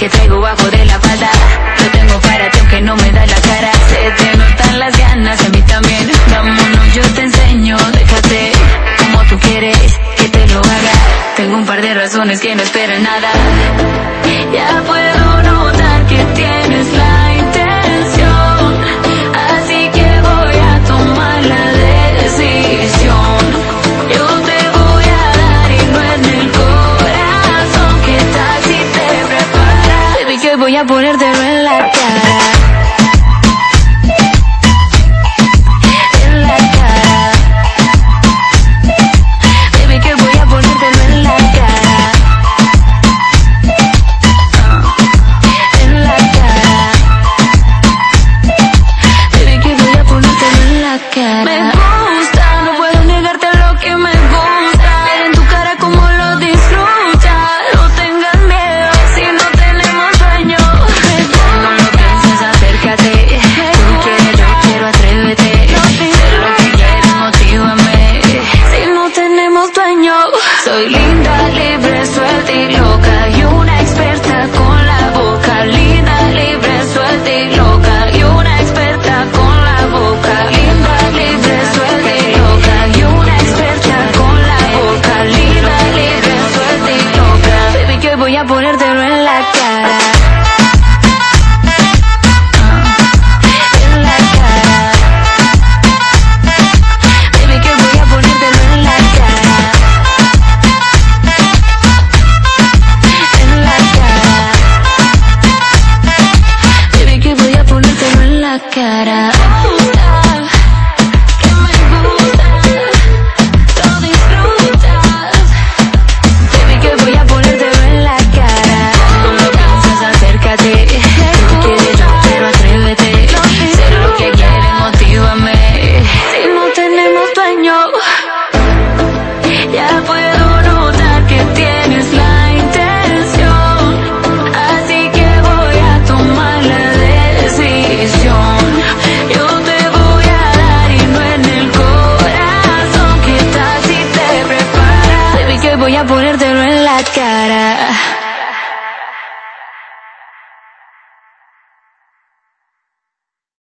que traigo bajo de la falda. Lo tengo para aunque no me da la cara. Se te notan las ganas, a mí también. Vámonos, yo te enseño, déjate como tú quieres Tengo un par de razones que no esperan nada. Ya puedo notar que tienes la intención. Así que voy a tomar la decisión. Yo te voy a dar y no en el corazón. ¿Qué tal si te preparas? Baby, que voy a ponértelo en la soy linda, libre, suelta y loca. Y una experta con la boca. Linda, libre, suelta y loca. Y una experta con la boca. Linda, libre, suelta y loca. Y una experta con la boca. Linda, libre, suelta y loca. Baby, que voy a ponértelo Ya puedo notar que tienes la intención. Así que voy a tomar la decisión. Yo te voy a dar y no en el corazón. ¿Qué tal si te preparas? Baby, que voy a ponértelo en la cara.